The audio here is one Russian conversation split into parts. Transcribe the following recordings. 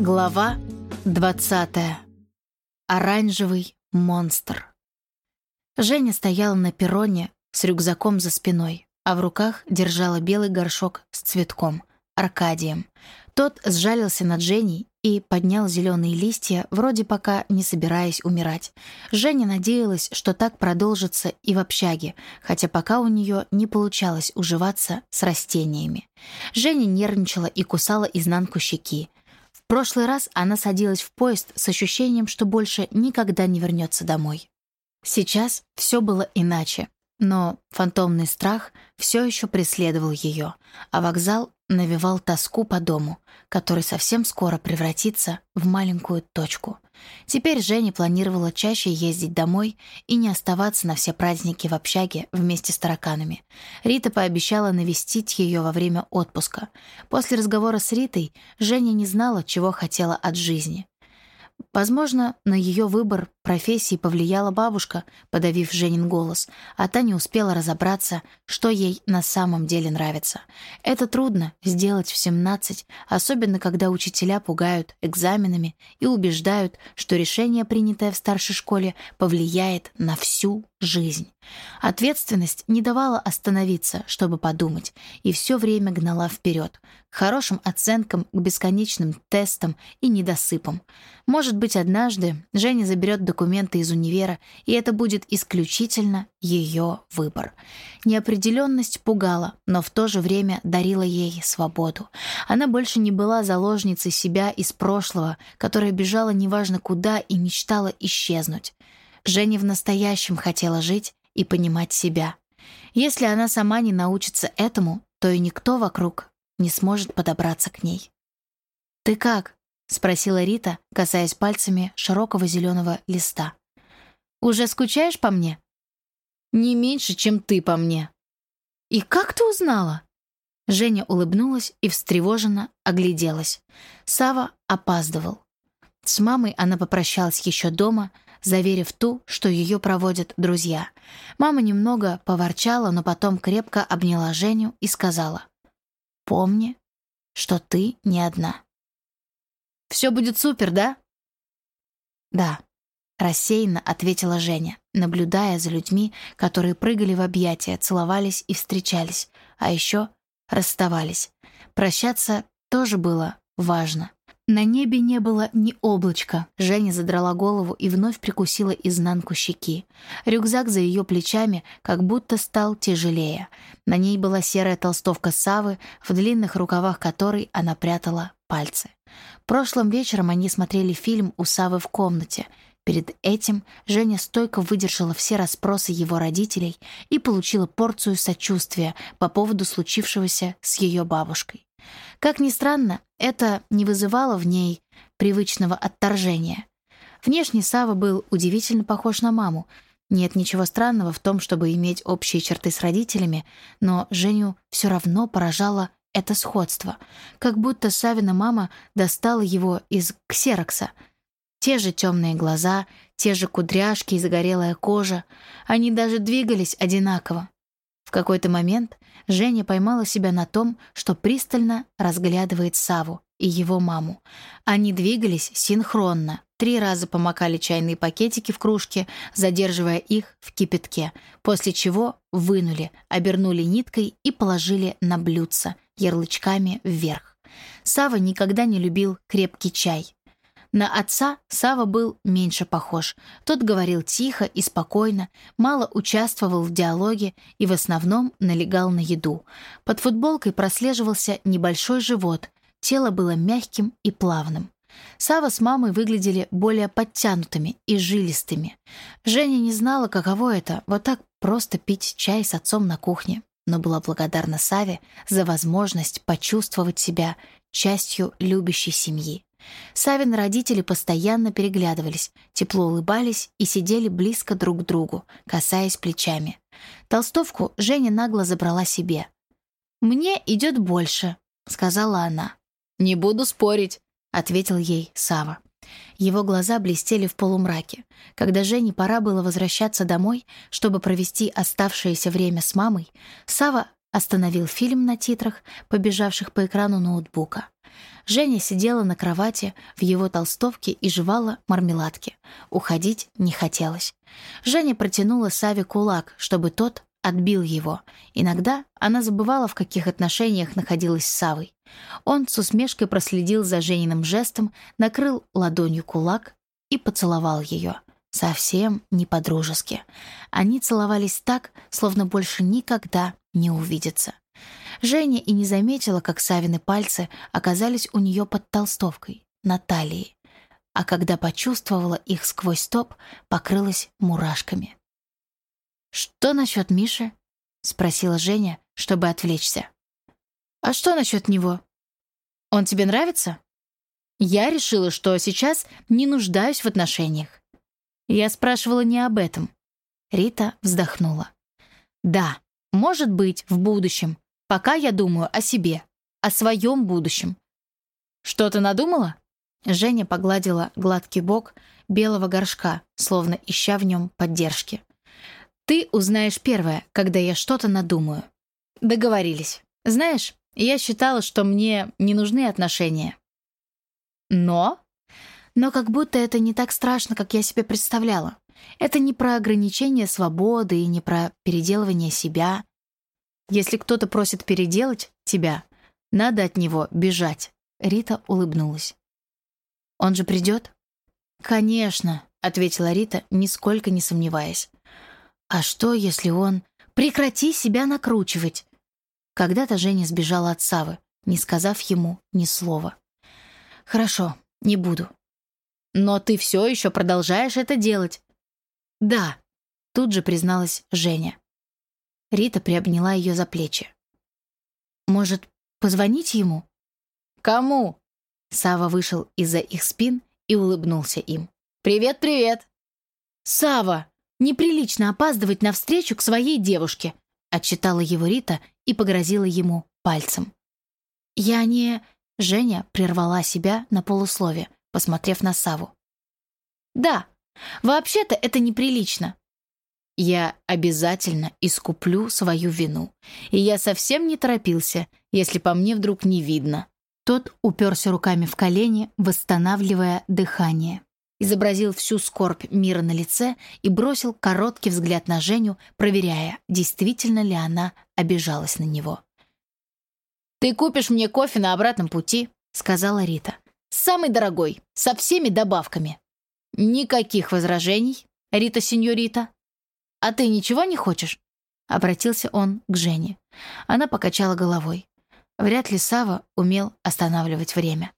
Глава 20. Оранжевый монстр. Женя стояла на перроне с рюкзаком за спиной, а в руках держала белый горшок с цветком, Аркадием. Тот сжалился над Женей и поднял зеленые листья, вроде пока не собираясь умирать. Женя надеялась, что так продолжится и в общаге, хотя пока у нее не получалось уживаться с растениями. Женя нервничала и кусала изнанку щеки прошлый раз она садилась в поезд с ощущением, что больше никогда не вернется домой. Сейчас все было иначе, но фантомный страх все еще преследовал ее, а вокзал навевал тоску по дому, который совсем скоро превратится в маленькую точку — Теперь Женя планировала чаще ездить домой и не оставаться на все праздники в общаге вместе с тараканами. Рита пообещала навестить ее во время отпуска. После разговора с Ритой Женя не знала, чего хотела от жизни. Возможно, на ее выбор профессии повлияла бабушка, подавив Женин голос, а та не успела разобраться, что ей на самом деле нравится. Это трудно сделать в 17, особенно когда учителя пугают экзаменами и убеждают, что решение, принятое в старшей школе, повлияет на всю жизнь. Ответственность не давала остановиться, чтобы подумать, и все время гнала вперед, к хорошим оценкам, к бесконечным тестам и недосыпам. Может быть, однажды Женя заберет документы из универа, и это будет исключительно ее выбор. Неопределенность пугала, но в то же время дарила ей свободу. Она больше не была заложницей себя из прошлого, которая бежала неважно куда и мечтала исчезнуть. Женя в настоящем хотела жить и понимать себя. Если она сама не научится этому, то и никто вокруг не сможет подобраться к ней. «Ты как?» — спросила Рита, касаясь пальцами широкого зеленого листа. «Уже скучаешь по мне?» «Не меньше, чем ты по мне». «И как ты узнала?» Женя улыбнулась и встревоженно огляделась. Сава опаздывал. С мамой она попрощалась еще дома, заверив ту, что ее проводят друзья. Мама немного поворчала, но потом крепко обняла Женю и сказала, «Помни, что ты не одна». «Все будет супер, да?» «Да», — рассеянно ответила Женя, наблюдая за людьми, которые прыгали в объятия, целовались и встречались, а еще расставались. Прощаться тоже было важно. На небе не было ни облачка. Женя задрала голову и вновь прикусила изнанку щеки. Рюкзак за ее плечами как будто стал тяжелее. На ней была серая толстовка Савы, в длинных рукавах которой она прятала пальцы. Прошлым вечером они смотрели фильм у Савы в комнате. Перед этим Женя стойко выдержала все расспросы его родителей и получила порцию сочувствия по поводу случившегося с ее бабушкой. Как ни странно, это не вызывало в ней привычного отторжения. Внешне Сава был удивительно похож на маму. Нет ничего странного в том, чтобы иметь общие черты с родителями, но Женю все равно поражало это сходство. Как будто Савина мама достала его из ксерокса. Те же темные глаза, те же кудряшки и загорелая кожа. Они даже двигались одинаково. В какой-то момент Женя поймала себя на том, что пристально разглядывает Саву и его маму. Они двигались синхронно, три раза помакали чайные пакетики в кружке, задерживая их в кипятке, после чего вынули, обернули ниткой и положили на блюдце ярлычками вверх. Сава никогда не любил крепкий чай. На отца Сава был меньше похож. Тот говорил тихо и спокойно, мало участвовал в диалоге и в основном налегал на еду. Под футболкой прослеживался небольшой живот, тело было мягким и плавным. Сава с мамой выглядели более подтянутыми и жилистыми. Женя не знала, каково это, вот так просто пить чай с отцом на кухне, но была благодарна Саве за возможность почувствовать себя частью любящей семьи. Савин родители постоянно переглядывались, тепло улыбались и сидели близко друг к другу, касаясь плечами. Толстовку Женя нагло забрала себе. «Мне идет больше», — сказала она. «Не буду спорить», — ответил ей Сава. Его глаза блестели в полумраке. Когда Жене пора было возвращаться домой, чтобы провести оставшееся время с мамой, Сава остановил фильм на титрах, побежавших по экрану ноутбука. Женя сидела на кровати в его толстовке и жевала мармеладки. Уходить не хотелось. Женя протянула Саве кулак, чтобы тот отбил его. Иногда она забывала, в каких отношениях находилась с Савой. Он с усмешкой проследил за Жениным жестом, накрыл ладонью кулак и поцеловал ее. Совсем не по-дружески. Они целовались так, словно больше никогда не увидятся. Женя и не заметила, как Савины пальцы оказались у нее под толстовкой, на талии. А когда почувствовала их сквозь топ, покрылась мурашками. «Что насчет Миши?» — спросила Женя, чтобы отвлечься. «А что насчет него? Он тебе нравится?» «Я решила, что сейчас не нуждаюсь в отношениях. Я спрашивала не об этом». Рита вздохнула. «Да, может быть, в будущем. Пока я думаю о себе, о своем будущем. Что-то надумала?» Женя погладила гладкий бок белого горшка, словно ища в нем поддержки. «Ты узнаешь первое, когда я что-то надумаю». «Договорились. Знаешь, я считала, что мне не нужны отношения». «Но?» «Но как будто это не так страшно, как я себе представляла. Это не про ограничение свободы и не про переделывание себя. Если кто-то просит переделать тебя, надо от него бежать. Рита улыбнулась. «Он же придет?» «Конечно», — ответила Рита, нисколько не сомневаясь. «А что, если он...» «Прекрати себя накручивать!» Когда-то Женя сбежала от Савы, не сказав ему ни слова. «Хорошо, не буду». «Но ты все еще продолжаешь это делать». «Да», — тут же призналась Женя. Рита приобняла ее за плечи. «Может, позвонить ему?» «Кому?» Сава вышел из-за их спин и улыбнулся им. «Привет, привет!» «Сава, неприлично опаздывать на встречу к своей девушке!» отчитала его Рита и погрозила ему пальцем. «Я не...» Женя прервала себя на полуслове, посмотрев на Саву. «Да, вообще-то это неприлично. Я обязательно искуплю свою вину. И я совсем не торопился, если по мне вдруг не видно. Тот уперся руками в колени, восстанавливая дыхание. Изобразил всю скорбь мира на лице и бросил короткий взгляд на Женю, проверяя, действительно ли она обижалась на него. «Ты купишь мне кофе на обратном пути», — сказала Рита. «Самый дорогой, со всеми добавками». «Никаких возражений, Рита-сеньорита», «А ты ничего не хочешь?» Обратился он к Жене. Она покачала головой. Вряд ли Сава умел останавливать время.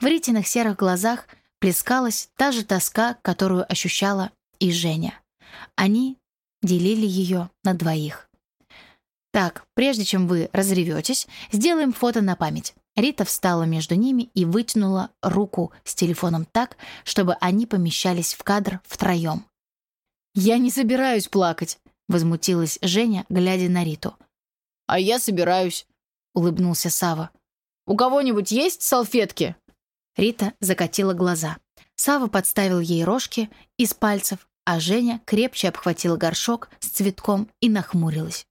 В Ритиных серых глазах плескалась та же тоска, которую ощущала и Женя. Они делили ее на двоих. «Так, прежде чем вы разреветесь, сделаем фото на память». Рита встала между ними и вытянула руку с телефоном так, чтобы они помещались в кадр втроем. «Я не собираюсь плакать», — возмутилась Женя, глядя на Риту. «А я собираюсь», — улыбнулся Сава. «У кого-нибудь есть салфетки?» Рита закатила глаза. Сава подставил ей рожки из пальцев, а Женя крепче обхватила горшок с цветком и нахмурилась.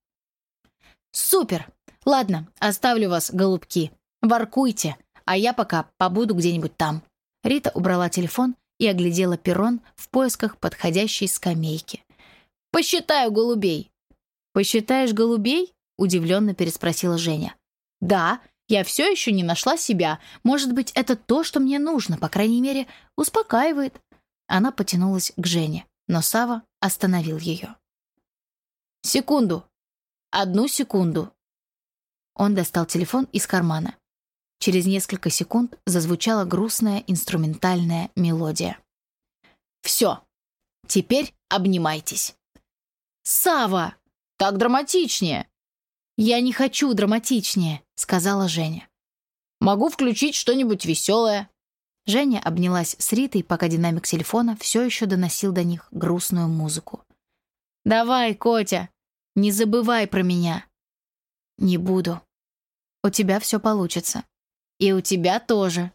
«Супер! Ладно, оставлю вас, голубки. Воркуйте, а я пока побуду где-нибудь там». Рита убрала телефон и оглядела перрон в поисках подходящей скамейки. «Посчитаю голубей». «Посчитаешь голубей?» — удивленно переспросила Женя. «Да, я все еще не нашла себя. Может быть, это то, что мне нужно, по крайней мере, успокаивает». Она потянулась к Жене, но Сава остановил ее. «Секунду. Одну секунду». Он достал телефон из кармана. Через несколько секунд зазвучала грустная инструментальная мелодия. «Все, теперь обнимайтесь». Сава, Так драматичнее!» «Я не хочу драматичнее», — сказала Женя. «Могу включить что-нибудь веселое». Женя обнялась с Ритой, пока динамик телефона все еще доносил до них грустную музыку. «Давай, Котя, не забывай про меня». «Не буду. У тебя все получится». «И у тебя тоже».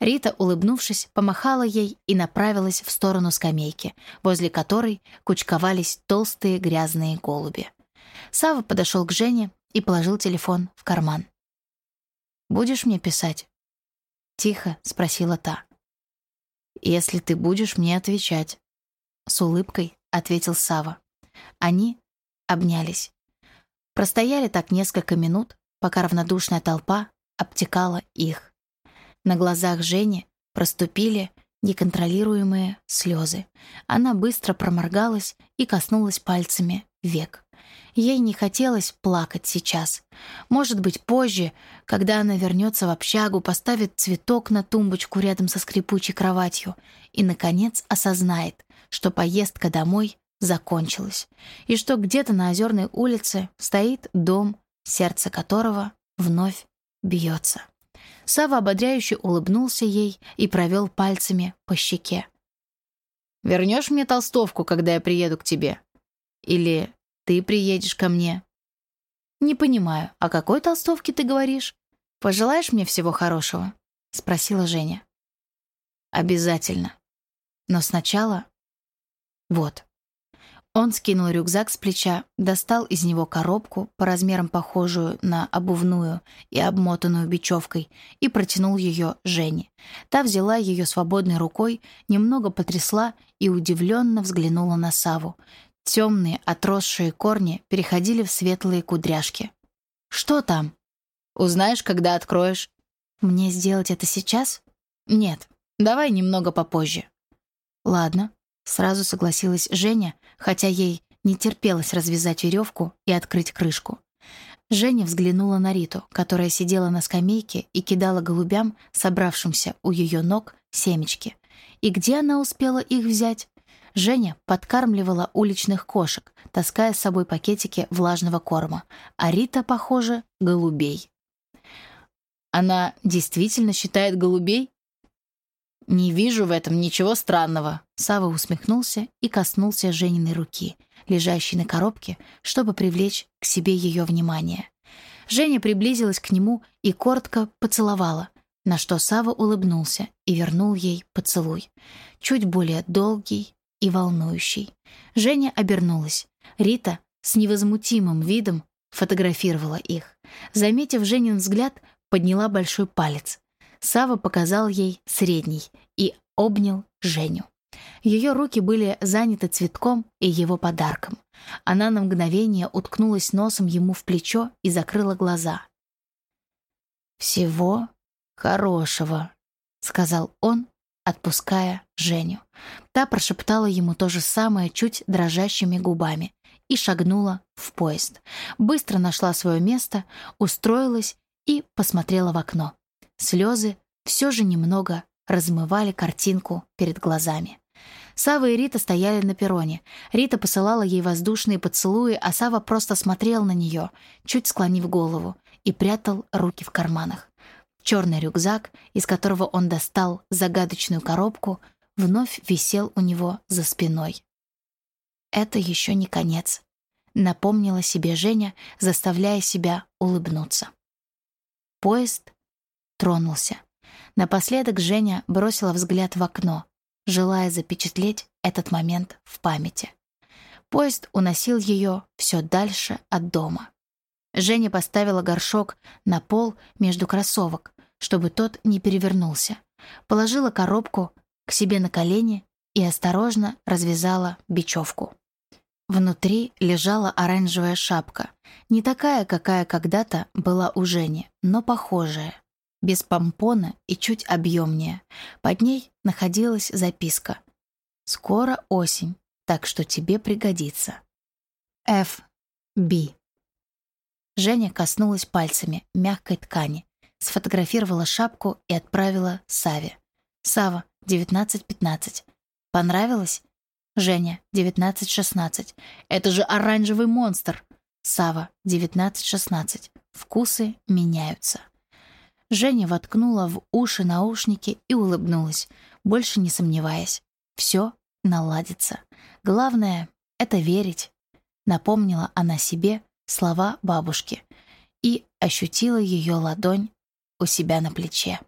Рита, улыбнувшись, помахала ей и направилась в сторону скамейки, возле которой кучковались толстые грязные голуби. Сава подошел к Жене и положил телефон в карман. «Будешь мне писать?» — тихо спросила та. «Если ты будешь мне отвечать», — с улыбкой ответил Сава. Они обнялись. Простояли так несколько минут, пока равнодушная толпа обтекала их. На глазах Жени проступили неконтролируемые слезы. Она быстро проморгалась и коснулась пальцами век. Ей не хотелось плакать сейчас. Может быть, позже, когда она вернется в общагу, поставит цветок на тумбочку рядом со скрипучей кроватью и, наконец, осознает, что поездка домой закончилась, и что где-то на Озерной улице стоит дом, сердце которого вновь бьется. Сава ободряюще улыбнулся ей и провел пальцами по щеке. «Вернешь мне толстовку, когда я приеду к тебе? Или ты приедешь ко мне?» «Не понимаю, о какой толстовке ты говоришь? Пожелаешь мне всего хорошего?» — спросила Женя. «Обязательно. Но сначала... Вот». Он скинул рюкзак с плеча, достал из него коробку, по размерам похожую на обувную и обмотанную бечевкой, и протянул ее Жене. Та взяла ее свободной рукой, немного потрясла и удивленно взглянула на Саву. Темные, отросшие корни переходили в светлые кудряшки. «Что там?» «Узнаешь, когда откроешь». «Мне сделать это сейчас?» «Нет, давай немного попозже». «Ладно», — сразу согласилась Женя, хотя ей не терпелось развязать веревку и открыть крышку. Женя взглянула на Риту, которая сидела на скамейке и кидала голубям, собравшимся у ее ног, семечки. И где она успела их взять? Женя подкармливала уличных кошек, таская с собой пакетики влажного корма, а Рита, похоже, голубей. «Она действительно считает голубей?» «Не вижу в этом ничего странного», — Сава усмехнулся и коснулся Жениной руки, лежащей на коробке, чтобы привлечь к себе ее внимание. Женя приблизилась к нему и коротко поцеловала, на что Сава улыбнулся и вернул ей поцелуй, чуть более долгий и волнующий. Женя обернулась. Рита с невозмутимым видом фотографировала их. Заметив Женин взгляд, подняла большой палец. Сава показал ей средний и обнял Женю. Ее руки были заняты цветком и его подарком. Она на мгновение уткнулась носом ему в плечо и закрыла глаза. «Всего хорошего», — сказал он, отпуская Женю. Та прошептала ему то же самое чуть дрожащими губами и шагнула в поезд. Быстро нашла свое место, устроилась и посмотрела в окно. Слезы все же немного размывали картинку перед глазами. Сава и Рита стояли на перроне. Рита посылала ей воздушные поцелуи, а Сава просто смотрел на нее, чуть склонив голову, и прятал руки в карманах. Черный рюкзак, из которого он достал загадочную коробку, вновь висел у него за спиной. «Это еще не конец», — напомнила себе Женя, заставляя себя улыбнуться. Поезд тронулся. Напоследок Женя бросила взгляд в окно, желая запечатлеть этот момент в памяти. Поезд уносил ее все дальше от дома. Женя поставила горшок на пол между кроссовок, чтобы тот не перевернулся. Положила коробку к себе на колени и осторожно развязала бечевку. Внутри лежала оранжевая шапка, не такая, какая когда-то была у Жени, но похожая без помпона и чуть объемнее. Под ней находилась записка. «Скоро осень, так что тебе пригодится». Ф. Б. Женя коснулась пальцами мягкой ткани, сфотографировала шапку и отправила Саве. Сава, 19.15. Понравилось? Женя, 19.16. Это же оранжевый монстр. Сава, 19.16. Вкусы меняются. Женя воткнула в уши наушники и улыбнулась, больше не сомневаясь. Все наладится. Главное — это верить. Напомнила она себе слова бабушки и ощутила ее ладонь у себя на плече.